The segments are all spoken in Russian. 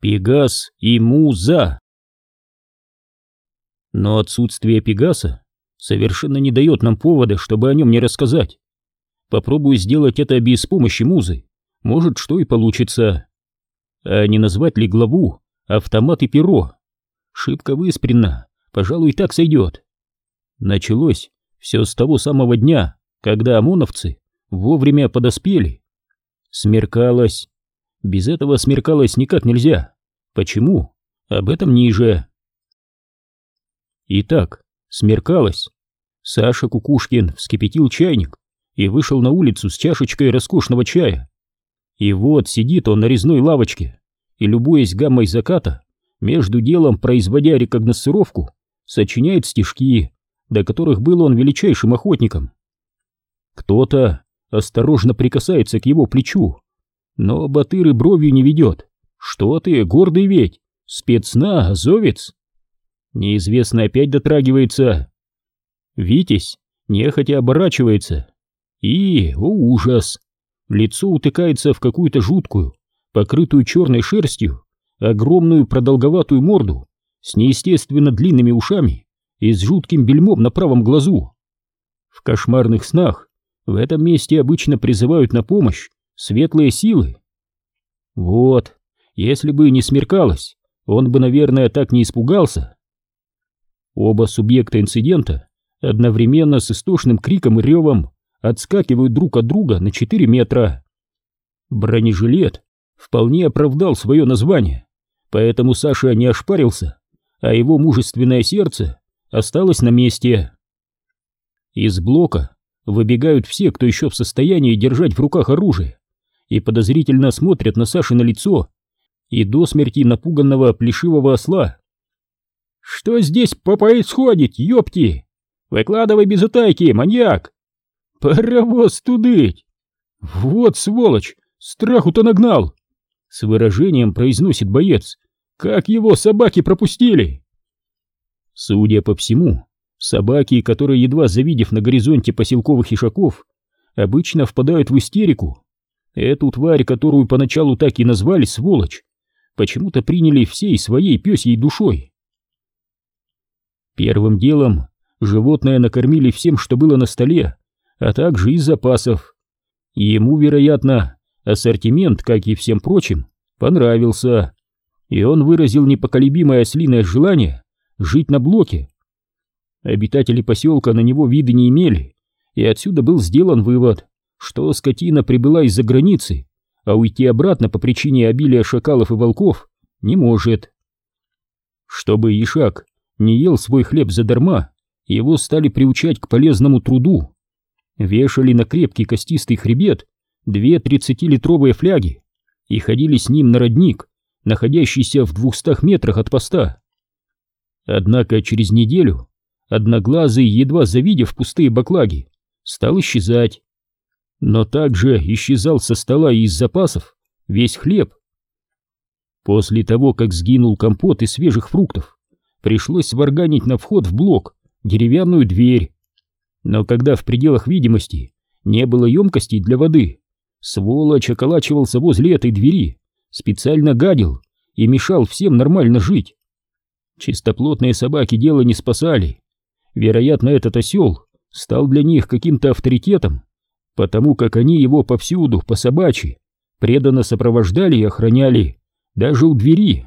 Пегас и Муза. Но отсутствие Пегаса совершенно не дает нам повода, чтобы о нем не рассказать. Попробую сделать это без помощи Музы. Может, что и получится. А не назвать ли главу «Автомат и перо»? Шибко выспренно, пожалуй, так сойдет. Началось все с того самого дня, когда ОМОНовцы вовремя подоспели. Смеркалось, без этого смеркалось никак нельзя. Почему? Об этом ниже. Итак, смеркалось. Саша Кукушкин вскипятил чайник и вышел на улицу с чашечкой роскошного чая. И вот сидит он на резной лавочке и, любуясь гаммой заката, между делом производя рекогносцировку, сочиняет стишки, до которых был он величайшим охотником. Кто-то осторожно прикасается к его плечу, но Батыр и бровью не ведет. Что ты, гордый ведь, спецна, азовец? Неизвестно опять дотрагивается. Витязь нехотя оборачивается. И, о ужас, лицо утыкается в какую-то жуткую, покрытую черной шерстью, огромную продолговатую морду с неестественно длинными ушами и с жутким бельмом на правом глазу. В кошмарных снах в этом месте обычно призывают на помощь светлые силы. Вот, если бы не смеркалось, он бы, наверное, так не испугался. Оба субъекта инцидента одновременно с истошным криком и ревом отскакивают друг от друга на 4 метра. Бронежилет вполне оправдал свое название, поэтому Саша не ошпарился, а его мужественное сердце осталось на месте. Из блока выбегают все, кто еще в состоянии держать в руках оружие и подозрительно смотрят на Саши на лицо и до смерти напуганного плешивого осла. «Что здесь происходит, ёпти? Выкладывай без утайки, маньяк!» «Паровоз тудыть!» «Вот сволочь! Страху-то нагнал!» С выражением произносит боец. «Как его собаки пропустили!» Судя по всему, собаки, которые, едва завидев на горизонте поселковых ишаков, обычно впадают в истерику Эту тварь, которую поначалу так и назвали сволочь, почему-то приняли всей своей пёсьей душой. Первым делом животное накормили всем, что было на столе, а также из запасов. Ему, вероятно, ассортимент, как и всем прочим, понравился, и он выразил непоколебимое ослиное желание жить на блоке. Обитатели поселка на него виды не имели, и отсюда был сделан вывод, что скотина прибыла из-за границы, а уйти обратно по причине обилия шакалов и волков не может. Чтобы Ишак не ел свой хлеб задарма, его стали приучать к полезному труду. Вешали на крепкий костистый хребет две тридцатилитровые фляги и ходили с ним на родник, находящийся в двухстах метрах от поста. Однако через неделю Одноглазый, едва завидев пустые баклаги, стал исчезать, но также исчезал со стола и из запасов весь хлеб. После того, как сгинул компот из свежих фруктов, пришлось сварганить на вход в блок деревянную дверь. Но когда в пределах видимости не было емкостей для воды, сволочь околачивался возле этой двери, специально гадил и мешал всем нормально жить. Чистоплотные собаки дело не спасали. Вероятно, этот осел стал для них каким-то авторитетом, потому как они его повсюду, по собачьи, преданно сопровождали и охраняли, даже у двери.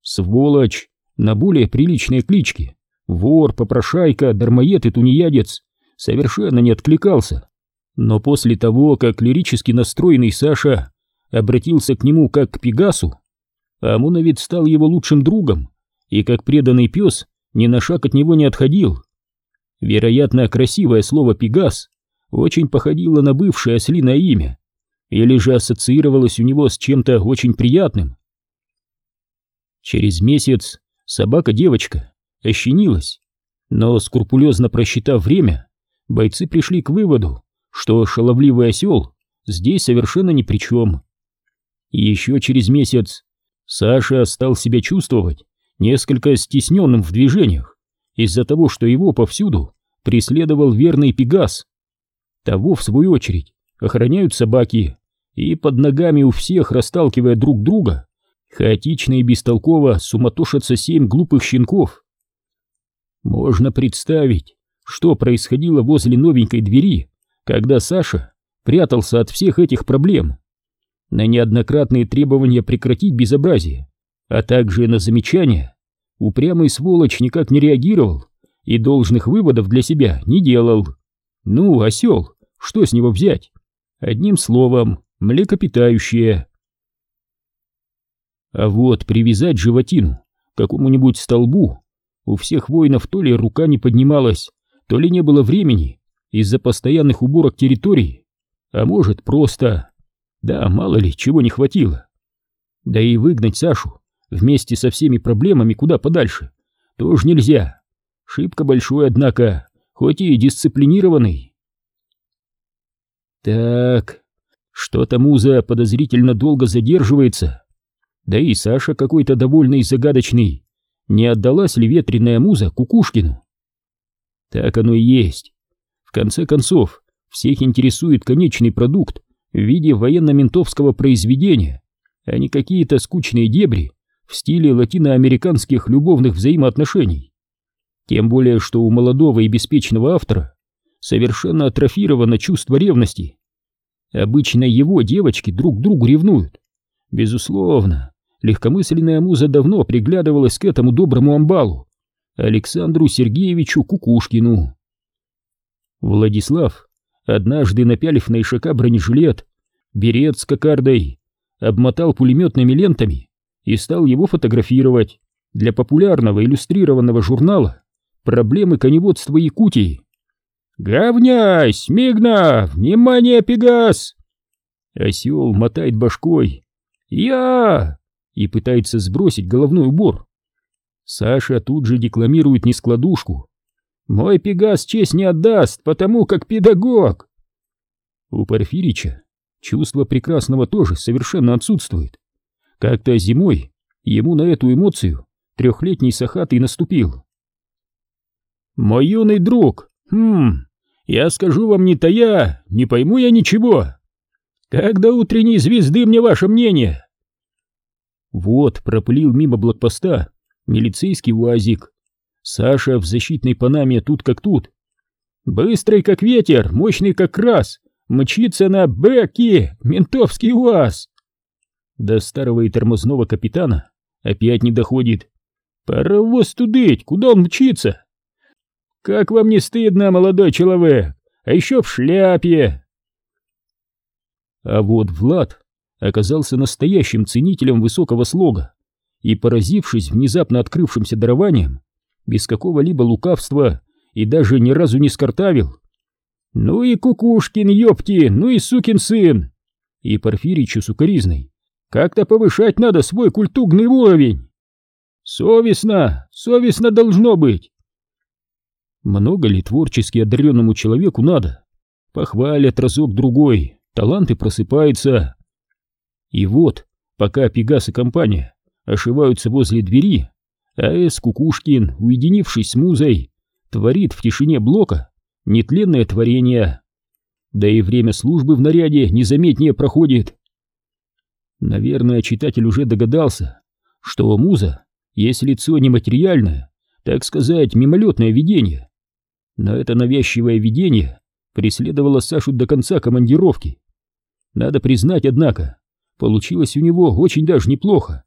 Сволочь, на более приличные клички, вор, попрошайка, дармоед и тунеядец, совершенно не откликался. Но после того, как лирически настроенный Саша обратился к нему как к Пегасу, Амуновец стал его лучшим другом и, как преданный пес, ни на шаг от него не отходил. Вероятно, красивое слово «пегас» очень походило на бывшее ослиное имя, или же ассоциировалось у него с чем-то очень приятным. Через месяц собака-девочка ощенилась, но, скрупулезно просчитав время, бойцы пришли к выводу, что шаловливый осел здесь совершенно ни при чем. Еще через месяц Саша стал себя чувствовать несколько стесненным в движениях из-за того, что его повсюду преследовал верный Пегас. Того, в свою очередь, охраняют собаки, и под ногами у всех, расталкивая друг друга, Хаотично и бестолково суматошатся семь глупых щенков. Можно представить, что происходило возле новенькой двери, когда Саша прятался от всех этих проблем. На неоднократные требования прекратить безобразие, а также на замечания, упрямый сволочь никак не реагировал и должных выводов для себя не делал. Ну, осел, что с него взять? Одним словом, млекопитающее. А вот привязать животину к какому-нибудь столбу у всех воинов то ли рука не поднималась, то ли не было времени из-за постоянных уборок территории, а может просто... Да, мало ли, чего не хватило. Да и выгнать Сашу вместе со всеми проблемами куда подальше тоже нельзя. Шибко большой, однако, хоть и дисциплинированный. Так, что-то муза подозрительно долго задерживается. Да и Саша какой-то довольный и загадочный. Не отдалась ли ветреная муза Кукушкину? Так оно и есть. В конце концов, всех интересует конечный продукт в виде военно-ментовского произведения, а не какие-то скучные дебри в стиле латиноамериканских любовных взаимоотношений. Тем более, что у молодого и беспечного автора совершенно атрофировано чувство ревности. Обычно его девочки друг другу ревнуют. Безусловно, легкомысленная муза давно приглядывалась к этому доброму амбалу, Александру Сергеевичу Кукушкину. Владислав, однажды напялив на ишака бронежилет, берет с кокардой, обмотал пулеметными лентами и стал его фотографировать для популярного иллюстрированного журнала «Проблемы коневодства Якутии». «Говняй, Смигна! Внимание, Пегас!» Осел мотает башкой. «Я!» и пытается сбросить головной убор. Саша тут же декламирует нескладушку. «Мой Пегас честь не отдаст, потому как педагог!» У Порфирича чувство прекрасного тоже совершенно отсутствует. Как-то зимой ему на эту эмоцию трехлетний Сахатый наступил. «Мой юный друг, хм, я скажу вам не тая, не пойму я ничего. Как до утренней звезды мне ваше мнение?» Вот пропылил мимо блокпоста милицейский УАЗик. Саша в защитной панаме тут как тут. Быстрый как ветер, мощный как раз, мчится на бэки, ментовский УАЗ. До старого и тормозного капитана опять не доходит. Паровоз тудыть, куда он мчится? Как вам не стыдно, молодой человек, а еще в шляпе. А вот Влад оказался настоящим ценителем высокого слога и, поразившись внезапно открывшимся дарованием, без какого-либо лукавства и даже ни разу не скартавил. «Ну и Кукушкин, ёпти, ну и сукин сын!» И Порфиричу сукоризной. «Как-то повышать надо свой культурный уровень!» «Совестно, совестно должно быть!» Много ли творчески одаренному человеку надо? Похвалят разок-другой, таланты просыпаются. И вот, пока Пегас и компания ошиваются возле двери, А.С. Кукушкин, уединившись с музой, творит в тишине блока нетленное творение. Да и время службы в наряде незаметнее проходит. Наверное, читатель уже догадался, что муза есть лицо нематериальное, так сказать, мимолетное видение. Но это навязчивое видение преследовало Сашу до конца командировки. Надо признать, однако, получилось у него очень даже неплохо.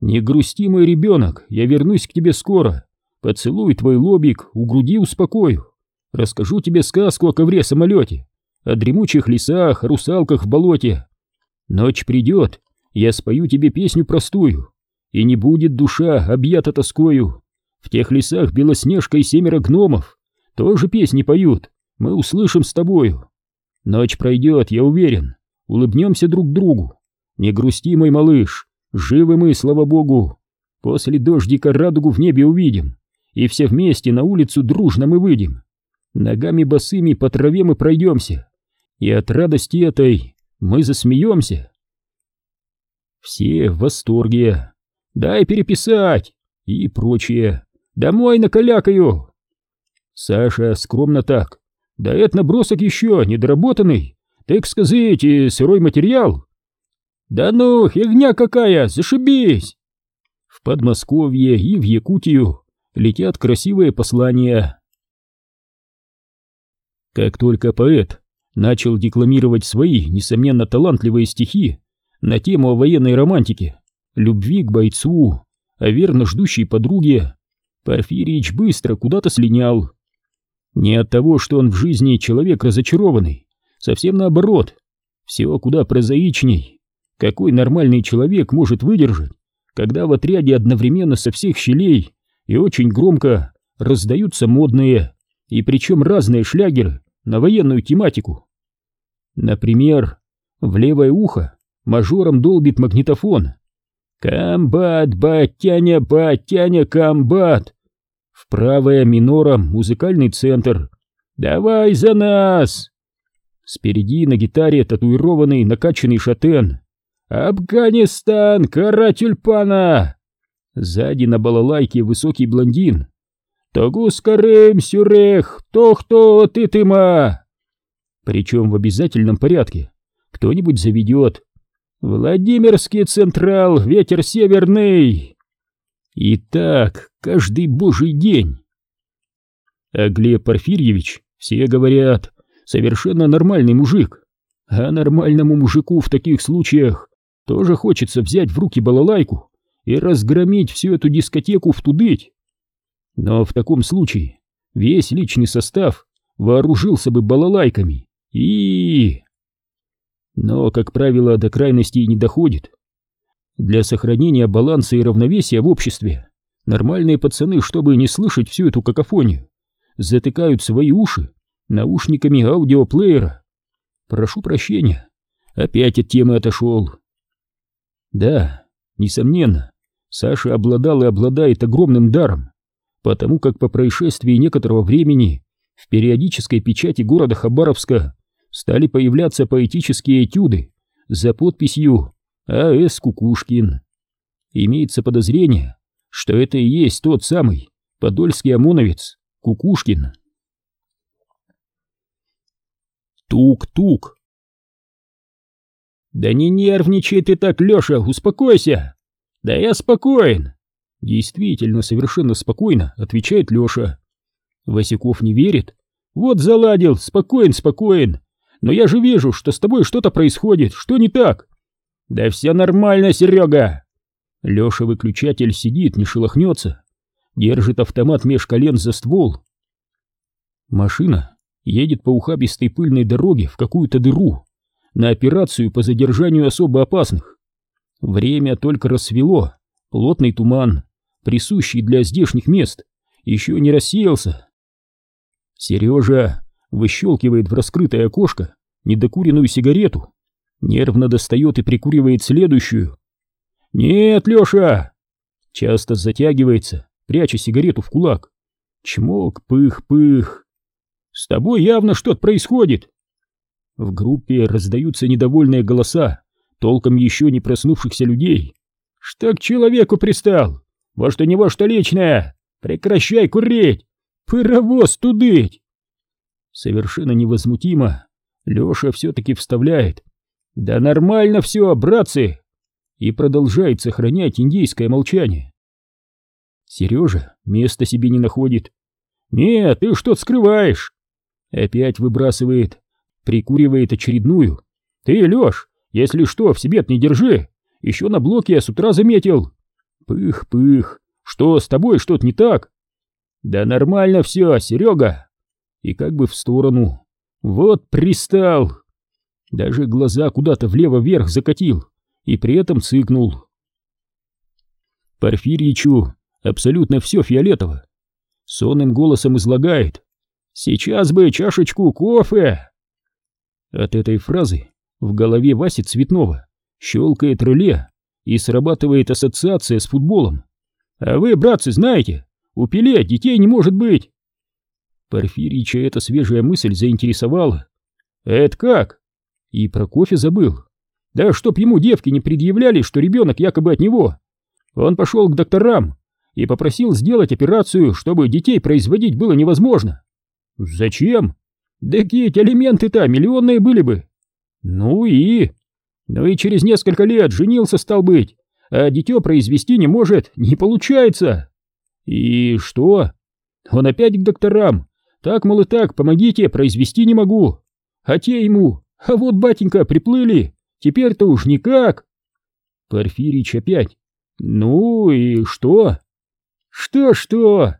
«Не грусти, мой ребенок, я вернусь к тебе скоро. Поцелуй твой лобик, у груди успокою. Расскажу тебе сказку о ковре-самолете, о дремучих лесах, о русалках в болоте. Ночь придет, я спою тебе песню простую, и не будет душа объята тоскою. В тех лесах Белоснежка и семеро гномов тоже песни поют, мы услышим с тобою. Ночь пройдет, я уверен, улыбнемся друг другу. Не грусти, мой малыш, Живы мы, слава богу. После дождика радугу в небе увидим, и все вместе на улицу дружно мы выйдем. Ногами босыми по траве мы пройдемся, и от радости этой мы засмеемся. Все в восторге. Дай переписать и прочее. Домой накалякаю. Саша скромно так. Да это набросок еще недоработанный, так сказать, сырой материал. Да ну, фигня какая, зашибись! В Подмосковье и в Якутию летят красивые послания. Как только поэт начал декламировать свои, несомненно, талантливые стихи на тему о военной романтике, любви к бойцу, о верно ждущей подруге, Порфирич быстро куда-то слинял. Не от того, что он в жизни человек разочарованный, совсем наоборот, всего куда прозаичней. Какой нормальный человек может выдержать, когда в отряде одновременно со всех щелей и очень громко раздаются модные, и причем разные шлягеры на военную тематику? Например, в левое ухо мажором долбит магнитофон, «Комбат, батяня, батяня, комбат!» В правое минором музыкальный центр. «Давай за нас!» Спереди на гитаре татуированный накачанный шатен. «Афганистан, кара тюльпана!» Сзади на балалайке высокий блондин. «Тогус карем сюрех, то-кто ты тыма!» Причем в обязательном порядке. Кто-нибудь заведет Владимирский Централ, ветер северный. И так каждый божий день. А Глеб Порфирьевич, все говорят, совершенно нормальный мужик. А нормальному мужику в таких случаях тоже хочется взять в руки балалайку и разгромить всю эту дискотеку в тудыть. Но в таком случае весь личный состав вооружился бы балалайками и но, как правило, до крайностей не доходит. Для сохранения баланса и равновесия в обществе нормальные пацаны, чтобы не слышать всю эту какофонию, затыкают свои уши наушниками аудиоплеера. Прошу прощения, опять от темы отошел. Да, несомненно, Саша обладал и обладает огромным даром, потому как по происшествии некоторого времени в периодической печати города Хабаровска стали появляться поэтические этюды за подписью А.С. Кукушкин. Имеется подозрение, что это и есть тот самый подольский ОМОНовец Кукушкин. Тук-тук. «Да не нервничай ты так, Леша, успокойся!» «Да я спокоен!» Действительно, совершенно спокойно, отвечает Леша. Васяков не верит. «Вот заладил, спокоен, спокоен, но я же вижу, что с тобой что-то происходит, что не так?» «Да все нормально, Серега!» Леша выключатель сидит, не шелохнется, держит автомат меж колен за ствол. Машина едет по ухабистой пыльной дороге в какую-то дыру на операцию по задержанию особо опасных. Время только рассвело, плотный туман, присущий для здешних мест, еще не рассеялся. Сережа выщелкивает в раскрытое окошко недокуренную сигарету, нервно достает и прикуривает следующую. «Нет, Леша!» Часто затягивается, пряча сигарету в кулак. Чмок, пых-пых. «С тобой явно что-то происходит!» В группе раздаются недовольные голоса, толком еще не проснувшихся людей. «Что к человеку пристал? Может, у него что личное? Прекращай курить! Паровоз тудыть!» Совершенно невозмутимо Леша все-таки вставляет «Да нормально все, братцы!» и продолжает сохранять индейское молчание. Сережа места себе не находит. «Нет, ты что-то скрываешь!» Опять выбрасывает, прикуривает очередную. «Ты, Леш, если что, в себе не держи! Еще на блоке я с утра заметил!» «Пых-пых! Что, с тобой что-то не так?» «Да нормально все, Серега!» И как бы в сторону. Вот пристал! Даже глаза куда-то влево-вверх закатил и при этом цыкнул. Порфирьичу абсолютно все фиолетово. Сонным голосом излагает «Сейчас бы чашечку кофе!» От этой фразы в голове Васи Цветного щелкает реле и срабатывает ассоциация с футболом. «А вы, братцы, знаете, у Пеле детей не может быть!» Порфирича эта свежая мысль заинтересовала. «Это как?» И про кофе забыл. Да чтоб ему девки не предъявляли, что ребенок якобы от него. Он пошел к докторам и попросил сделать операцию, чтобы детей производить было невозможно. Зачем? Да какие элементы-то миллионные были бы. Ну и... Ну и через несколько лет женился, стал быть, а дитё произвести не может, не получается. И что? Он опять к докторам. Так, мол, и так, помогите, произвести не могу. А те ему, а вот, батенька, приплыли, теперь-то уж никак. Порфирич опять. Ну и что? Что-что?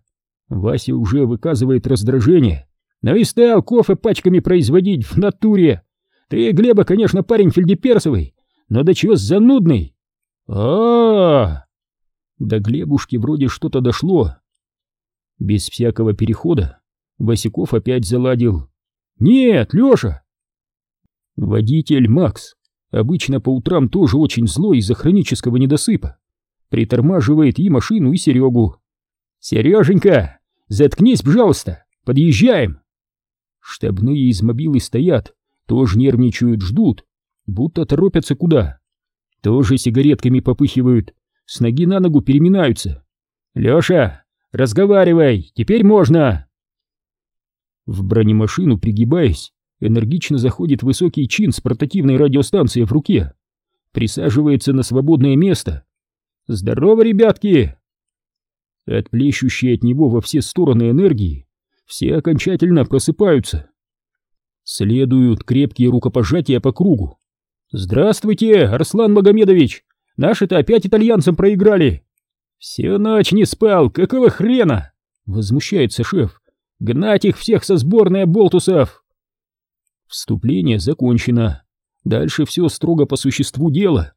Вася уже выказывает раздражение. Ну и стал кофе пачками производить в натуре. Ты, Глеба, конечно, парень фельдеперсовый, но до чего занудный. а а, -а! До Глебушки вроде что-то дошло. Без всякого перехода Васяков опять заладил. «Нет, Леша!» Водитель Макс, обычно по утрам тоже очень злой из-за хронического недосыпа, притормаживает и машину, и Серегу. «Сереженька, заткнись, пожалуйста, подъезжаем!» Штабные из мобилы стоят, тоже нервничают, ждут, будто торопятся куда. Тоже сигаретками попыхивают, с ноги на ногу переминаются. «Леша, разговаривай, теперь можно!» В бронемашину, пригибаясь, энергично заходит высокий чин с портативной радиостанцией в руке. Присаживается на свободное место. «Здорово, ребятки!» Отплещущие от него во все стороны энергии, все окончательно просыпаются. Следуют крепкие рукопожатия по кругу. «Здравствуйте, Арслан Магомедович! Наши-то опять итальянцам проиграли!» «Всю ночь не спал, какого хрена?» — возмущается шеф. «Гнать их всех со сборной болтусов!» Вступление закончено. Дальше все строго по существу дела.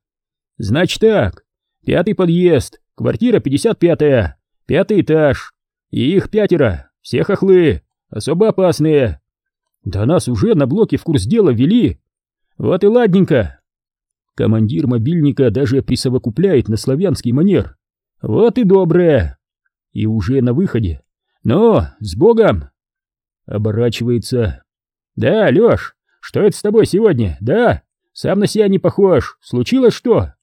«Значит так, пятый подъезд, квартира 55-я, пятый этаж, и их пятеро, все хохлы, особо опасные. Да нас уже на блоке в курс дела ввели. Вот и ладненько. Командир мобильника даже присовокупляет на славянский манер. Вот и доброе. И уже на выходе. Ну, с Богом. Оборачивается. Да, Лёш, что это с тобой сегодня? Да, сам на себя не похож. Случилось что?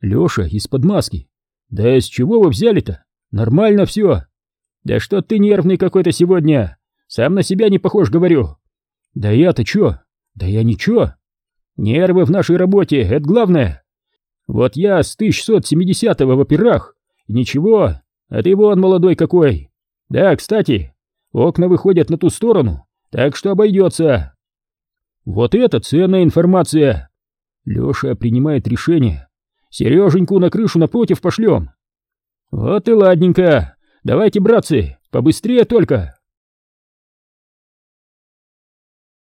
Лёша из-под маски. Да с чего вы взяли-то? Нормально все. Да что ты нервный какой-то сегодня? Сам на себя не похож, говорю. Да я-то чё? Да я ничего. Нервы в нашей работе, это главное. Вот я с 1170-го в операх. Ничего, а ты вон молодой какой. Да, кстати, окна выходят на ту сторону, так что обойдется. Вот это ценная информация. Леша принимает решение. Сереженьку на крышу напротив пошлем. Вот и ладненько. Давайте, братцы, побыстрее только.